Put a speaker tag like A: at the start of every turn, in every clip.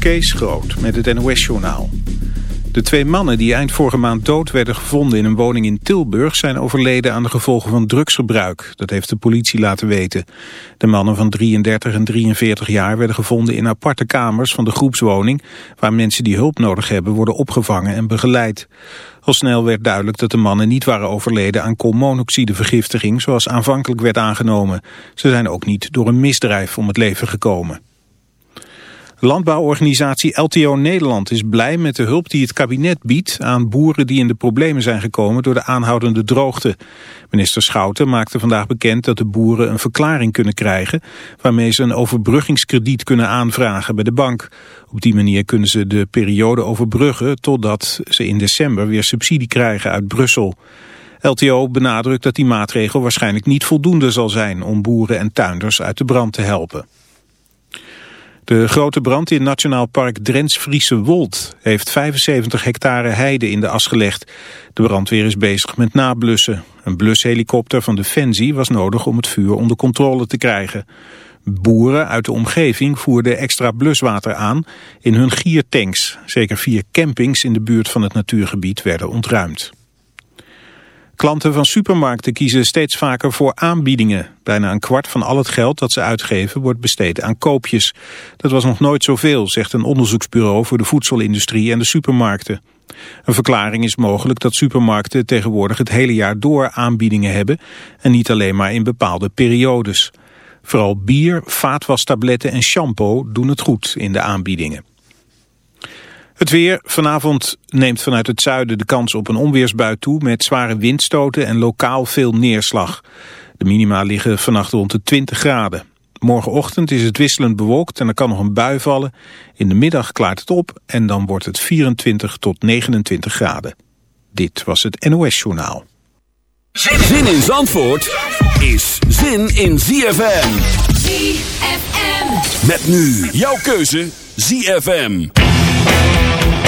A: Kees Groot met het NOS-journaal. De twee mannen die eind vorige maand dood werden gevonden in een woning in Tilburg... zijn overleden aan de gevolgen van drugsgebruik. Dat heeft de politie laten weten. De mannen van 33 en 43 jaar werden gevonden in aparte kamers van de groepswoning... waar mensen die hulp nodig hebben worden opgevangen en begeleid. Al snel werd duidelijk dat de mannen niet waren overleden aan koolmonoxidevergiftiging... zoals aanvankelijk werd aangenomen. Ze zijn ook niet door een misdrijf om het leven gekomen. Landbouworganisatie LTO Nederland is blij met de hulp die het kabinet biedt aan boeren die in de problemen zijn gekomen door de aanhoudende droogte. Minister Schouten maakte vandaag bekend dat de boeren een verklaring kunnen krijgen waarmee ze een overbruggingskrediet kunnen aanvragen bij de bank. Op die manier kunnen ze de periode overbruggen totdat ze in december weer subsidie krijgen uit Brussel. LTO benadrukt dat die maatregel waarschijnlijk niet voldoende zal zijn om boeren en tuinders uit de brand te helpen. De grote brand in Nationaal Park Drents-Friese Wold heeft 75 hectare heide in de as gelegd. De brandweer is bezig met nablussen. Een blushelikopter van Defensie was nodig om het vuur onder controle te krijgen. Boeren uit de omgeving voerden extra bluswater aan in hun giertanks. Zeker vier campings in de buurt van het natuurgebied werden ontruimd. Klanten van supermarkten kiezen steeds vaker voor aanbiedingen. Bijna een kwart van al het geld dat ze uitgeven wordt besteed aan koopjes. Dat was nog nooit zoveel, zegt een onderzoeksbureau voor de voedselindustrie en de supermarkten. Een verklaring is mogelijk dat supermarkten tegenwoordig het hele jaar door aanbiedingen hebben en niet alleen maar in bepaalde periodes. Vooral bier, vaatwastabletten en shampoo doen het goed in de aanbiedingen. Het weer. Vanavond neemt vanuit het zuiden de kans op een onweersbui toe... met zware windstoten en lokaal veel neerslag. De minima liggen vannacht rond de 20 graden. Morgenochtend is het wisselend bewolkt en er kan nog een bui vallen. In de middag klaart het op en dan wordt het 24 tot 29 graden. Dit was het NOS Journaal.
B: Zin in Zandvoort is zin in ZFM.
C: ZFM.
B: Met nu jouw keuze ZFM.
D: Thank you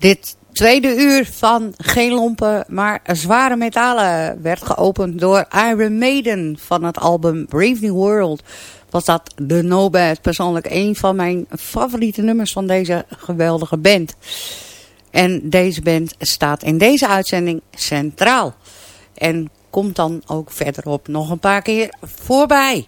C: Dit tweede uur van geen lompen, maar zware metalen werd geopend door Iron Maiden van het album Brave New World. Was dat The No Bad, persoonlijk een van mijn favoriete nummers van deze geweldige band. En deze band staat in deze uitzending centraal. En komt dan ook verderop nog een paar keer voorbij.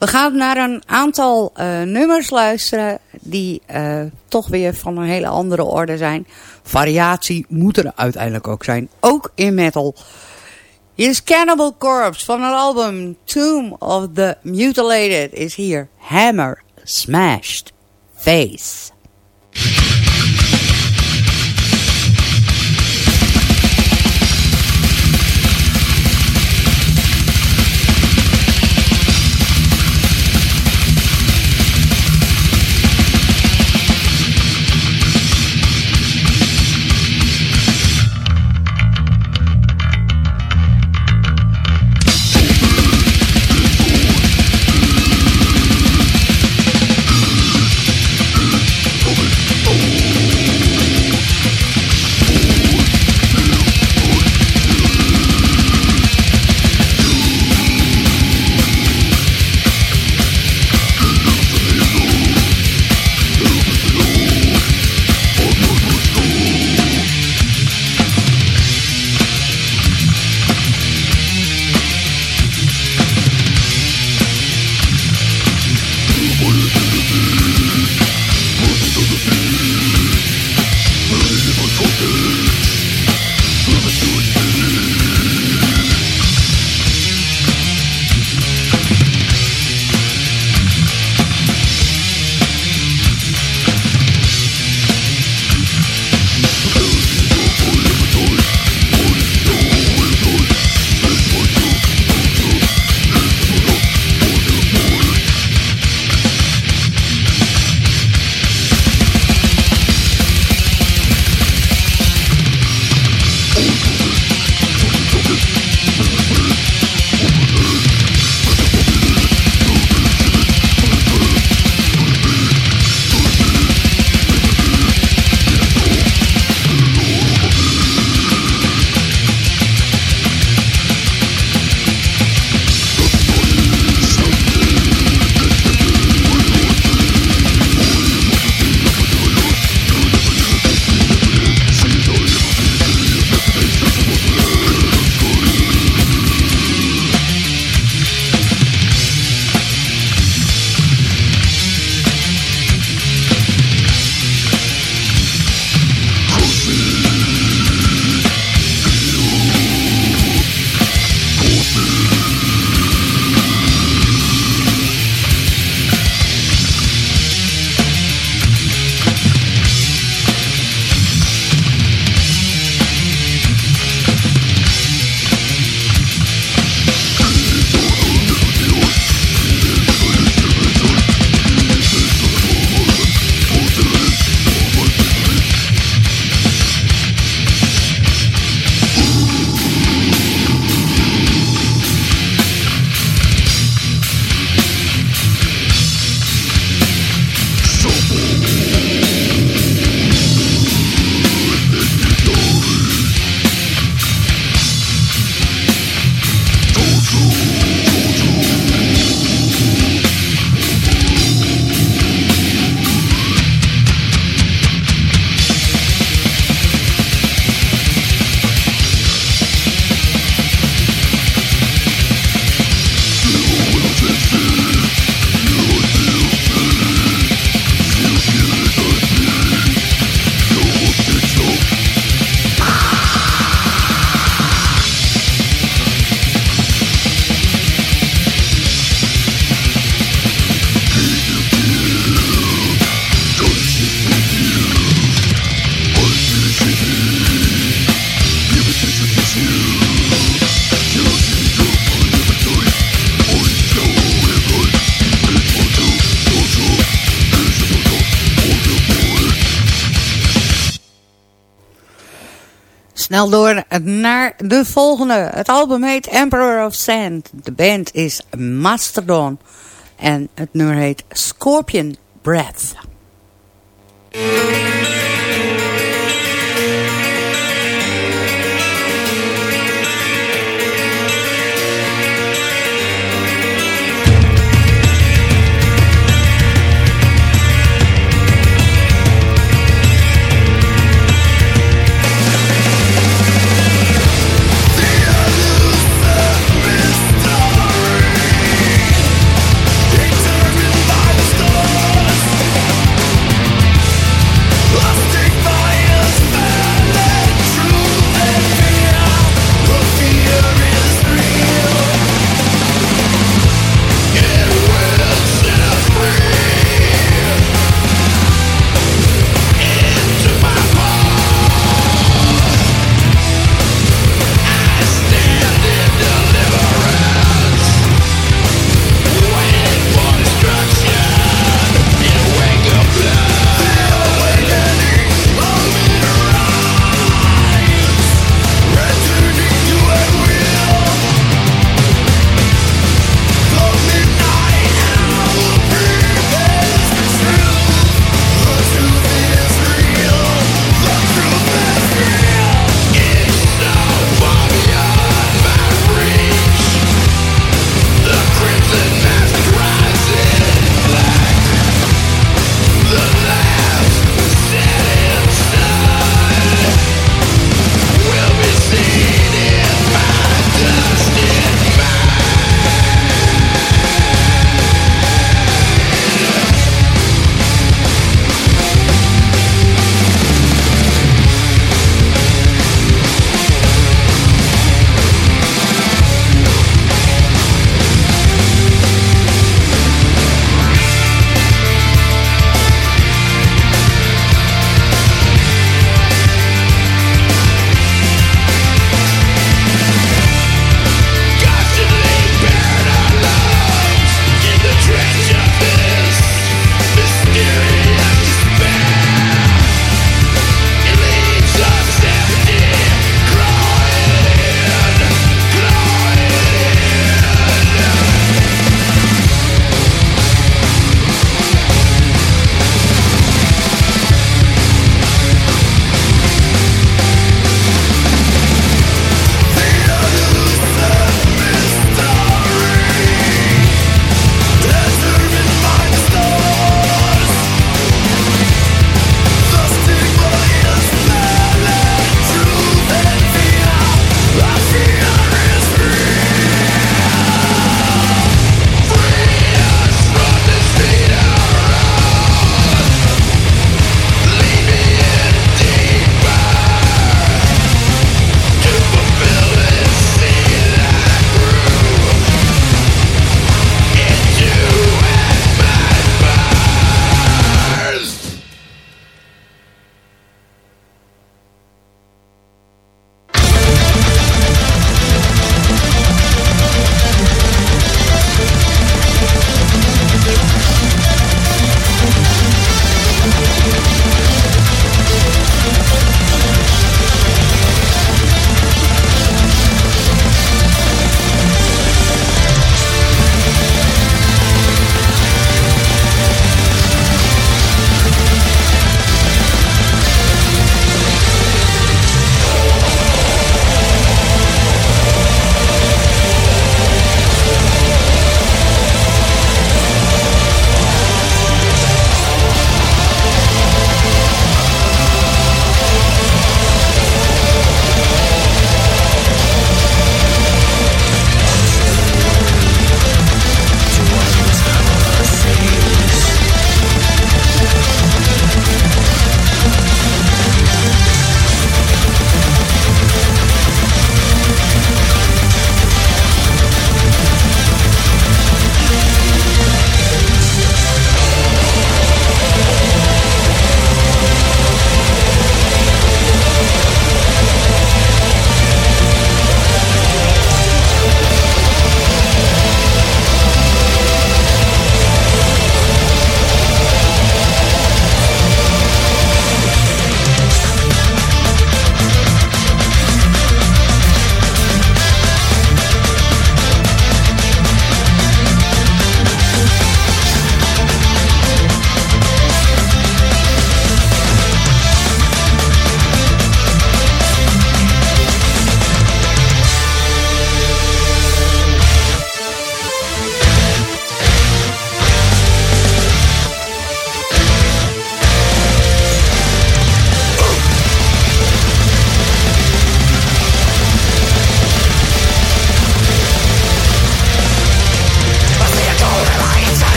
C: We gaan naar een aantal uh, nummers luisteren die uh, toch weer van een hele andere orde zijn. Variatie moet er uiteindelijk ook zijn, ook in metal. Hier is Cannibal Corpse van het album Tomb of the Mutilated is hier Hammer Smashed Face. Naar de volgende. Het album heet Emperor of Sand. De band is Mastodon. En het nummer heet Scorpion Breath.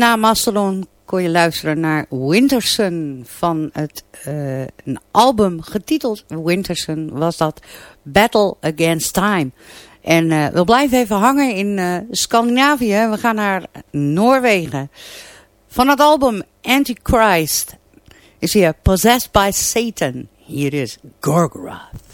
C: Na Mastodon kon je luisteren naar Winterson van het uh, een album getiteld Winterson was dat Battle Against Time. En uh, we blijven even hangen in uh, Scandinavië. We gaan naar Noorwegen. Van het album Antichrist is hier Possessed by Satan. Hier is Gorgoroth.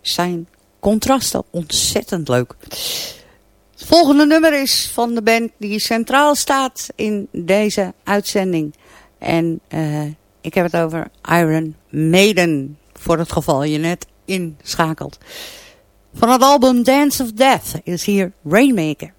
D: Zijn contrasten ontzettend leuk. Het volgende nummer is van de band die centraal staat in deze uitzending. En uh, ik heb het over Iron Maiden. Voor het geval je net inschakelt. Van het album Dance of Death is hier Rainmaker.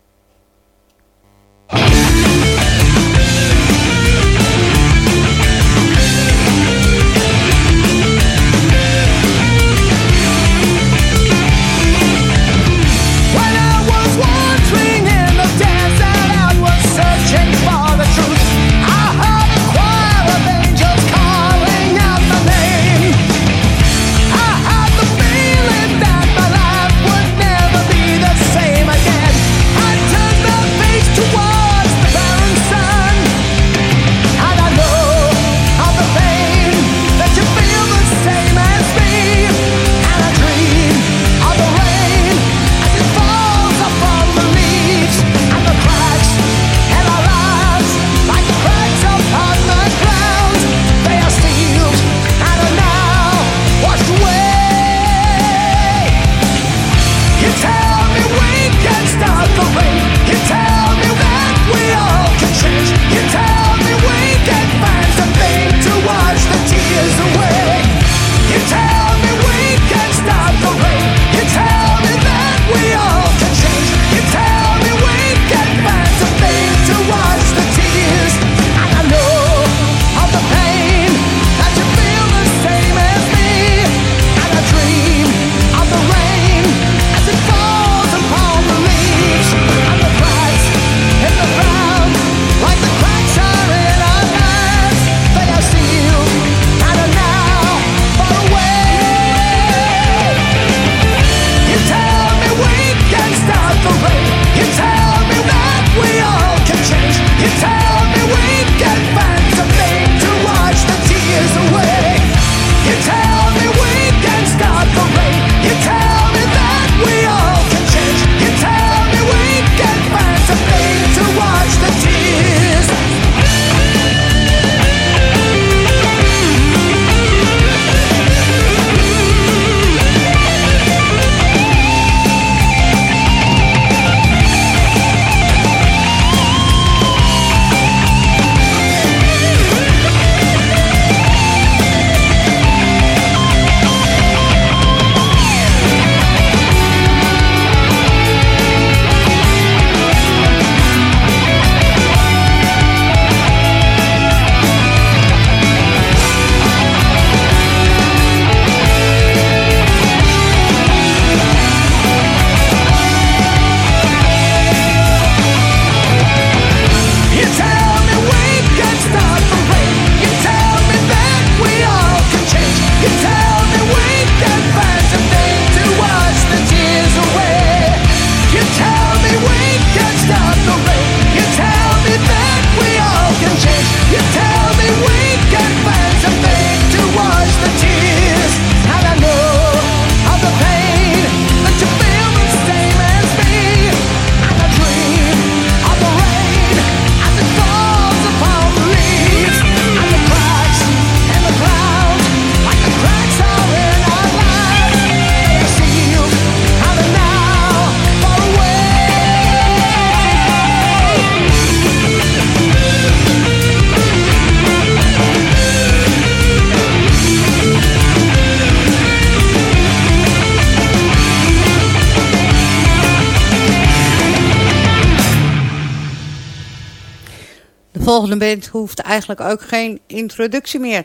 D: Volgende band hoeft eigenlijk ook geen introductie meer.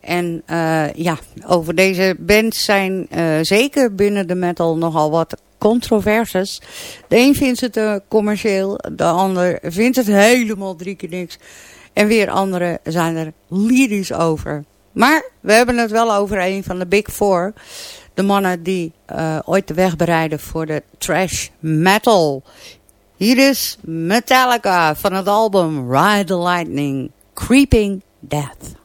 D: En uh, ja, over deze band zijn uh, zeker binnen de metal nogal wat controverses. De een vindt het uh, commercieel, de ander vindt het helemaal drie keer niks. En weer anderen zijn er lyrisch over. Maar we hebben het wel over een van de Big Four. De mannen die ooit de weg bereiden voor de trash metal. Hier is Metallica van het album Ride the Lightning, Creeping Death.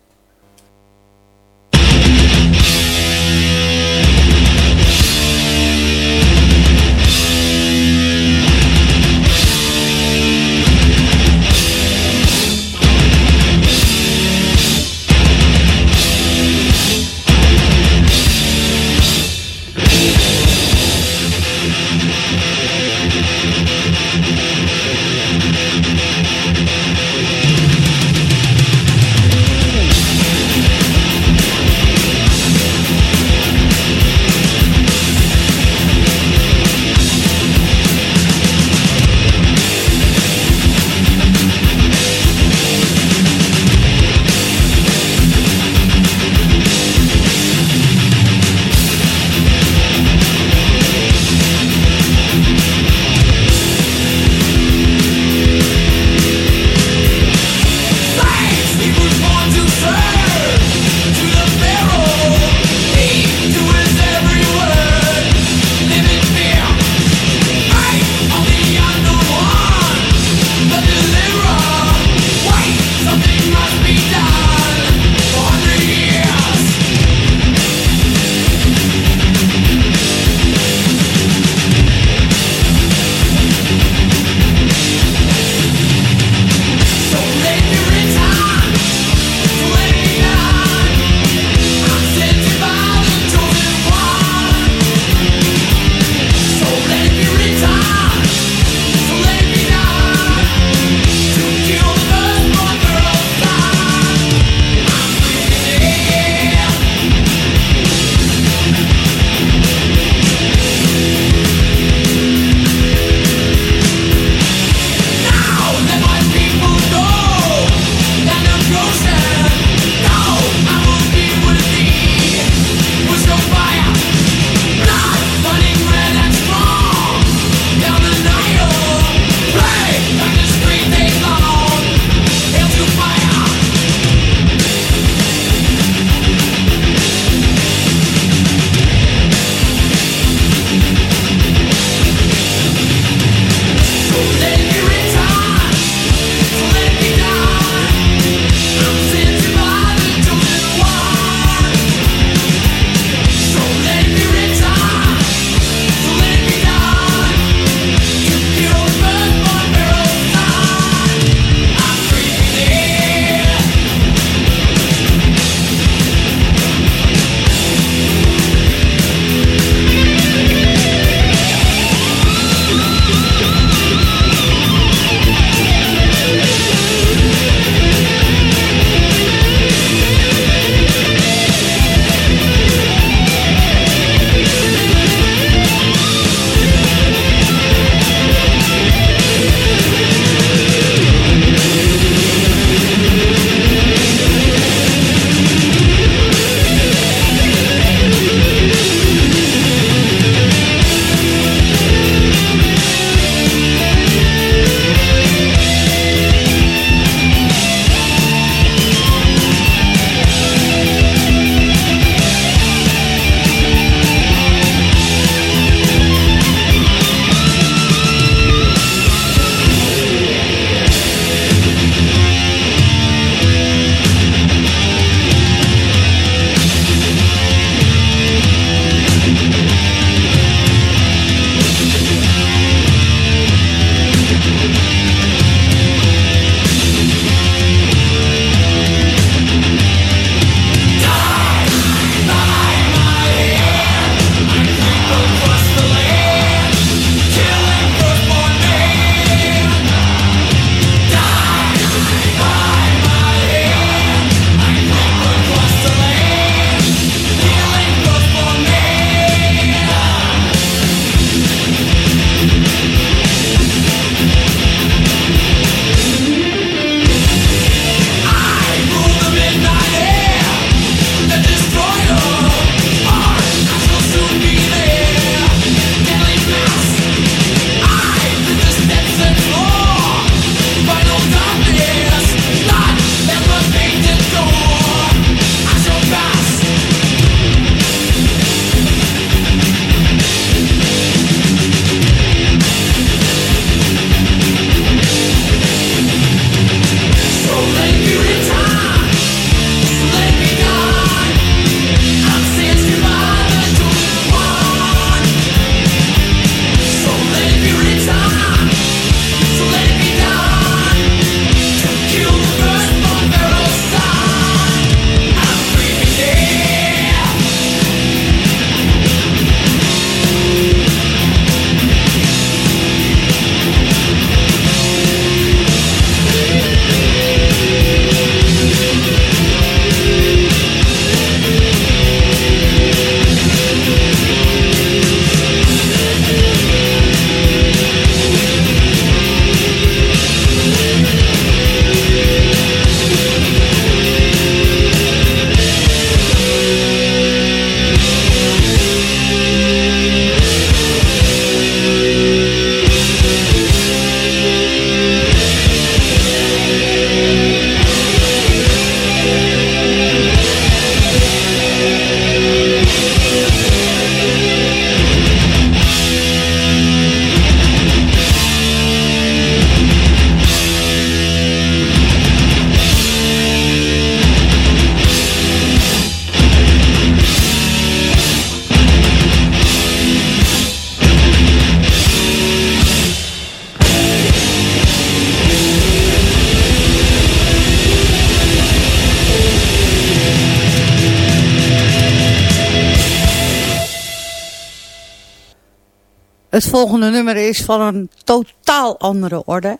C: Het volgende nummer is van een totaal andere orde.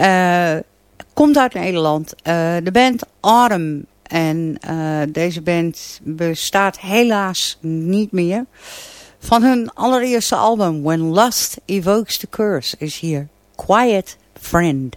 C: Uh, komt uit Nederland. Uh, de band Autumn. En uh, deze band bestaat helaas niet meer. Van hun allereerste album When Lust Evokes the Curse is hier Quiet Friend.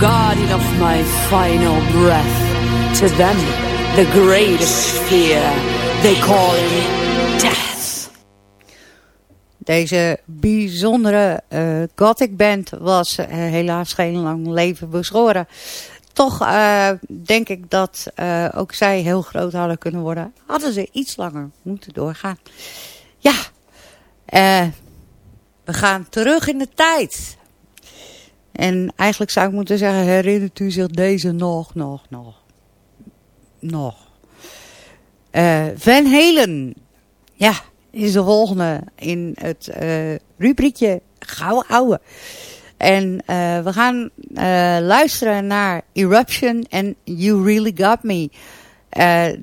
E: Guardian of my final breath. To them, the greatest fear, they call him death.
D: Deze bijzondere uh, gothic band was uh, helaas geen lang leven beschoren. Toch uh, denk ik dat ook zij heel groot hadden kunnen worden. Hadden ze iets langer moeten doorgaan. Ja, we gaan terug in de tijd. En eigenlijk zou ik moeten zeggen, herinnert u zich deze nog, nog, nog? Nog. Uh, Van Halen. Ja, is de volgende in het uh, rubriekje Gouden Ouwe. En uh, we gaan luisteren naar Eruption en You Really Got Me.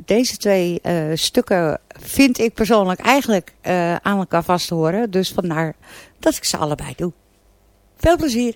D: deze twee stukken vind ik persoonlijk eigenlijk aan elkaar vast te horen. Dus vandaar dat ik ze allebei doe. Veel plezier.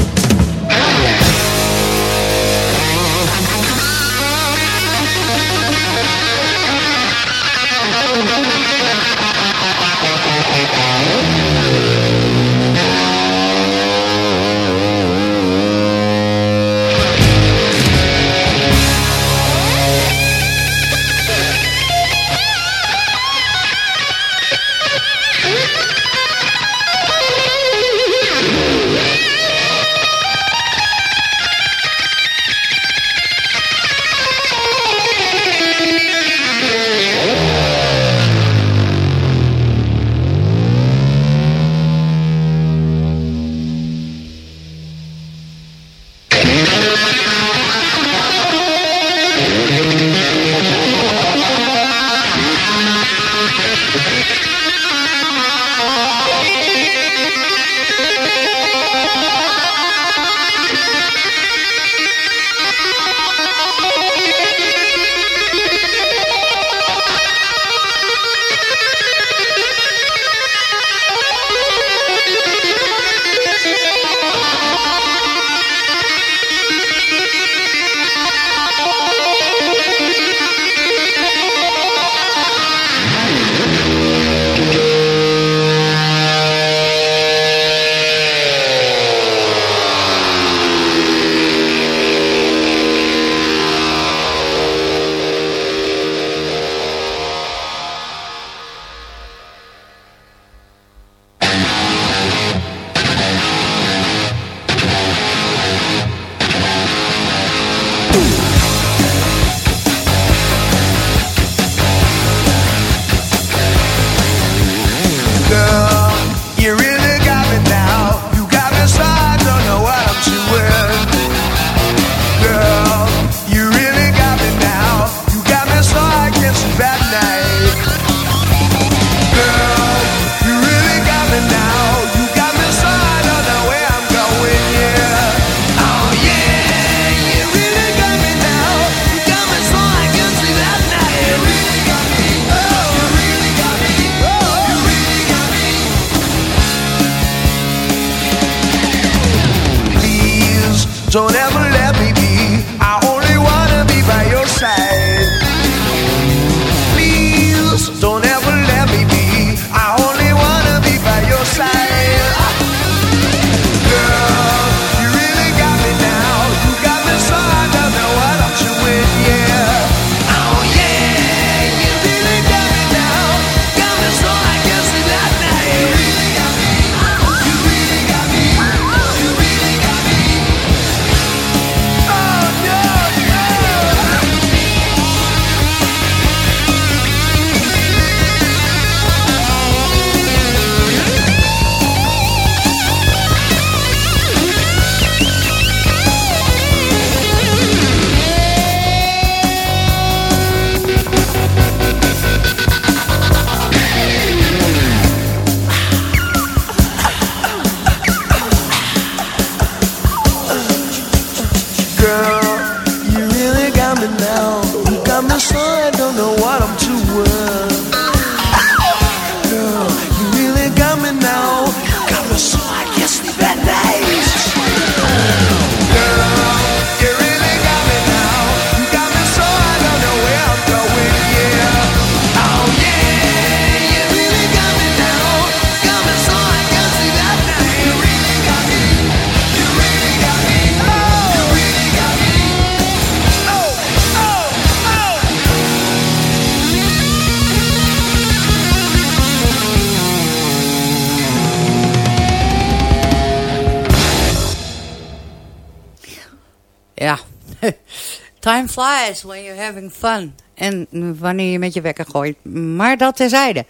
C: When you're having fun. En wanneer je met je wekker gooit. Maar dat terzijde.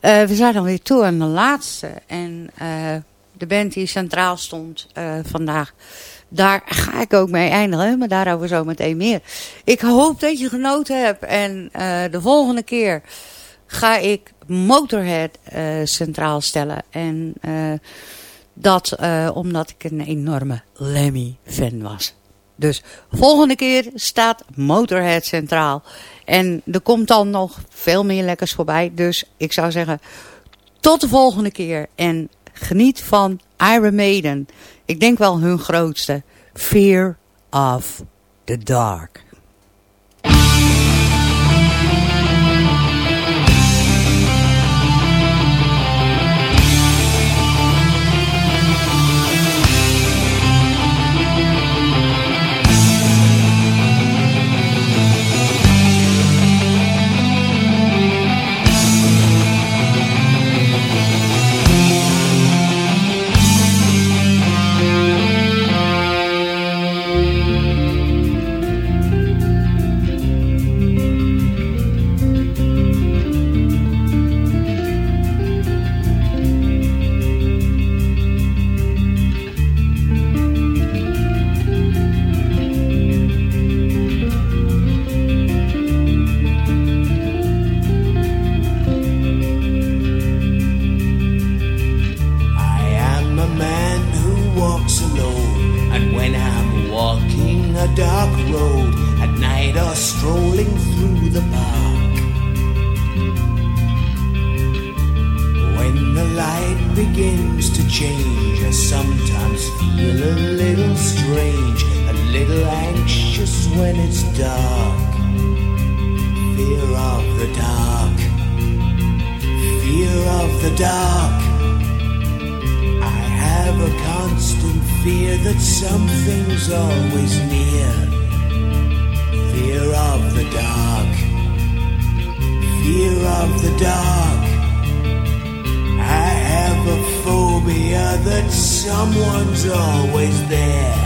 C: Uh, we zijn alweer toe aan de laatste. En uh, de band die centraal stond uh, vandaag. Daar ga ik ook mee eindigen. Maar daarover zo meteen meer. Ik hoop dat je genoten hebt. En de volgende keer ga ik Motorhead centraal stellen. En dat omdat ik een enorme Lemmy-fan was. Dus volgende keer staat Motorhead centraal. En er komt dan nog veel meer lekkers voorbij. Dus ik zou zeggen, tot de volgende keer. En geniet van Iron Maiden. Ik denk wel hun grootste. Fear of the Dark.
B: dark. I have
F: a constant fear that something's always near. Fear of the
D: dark.
F: Fear of the
D: dark.
F: I have a phobia that
D: someone's
F: always there.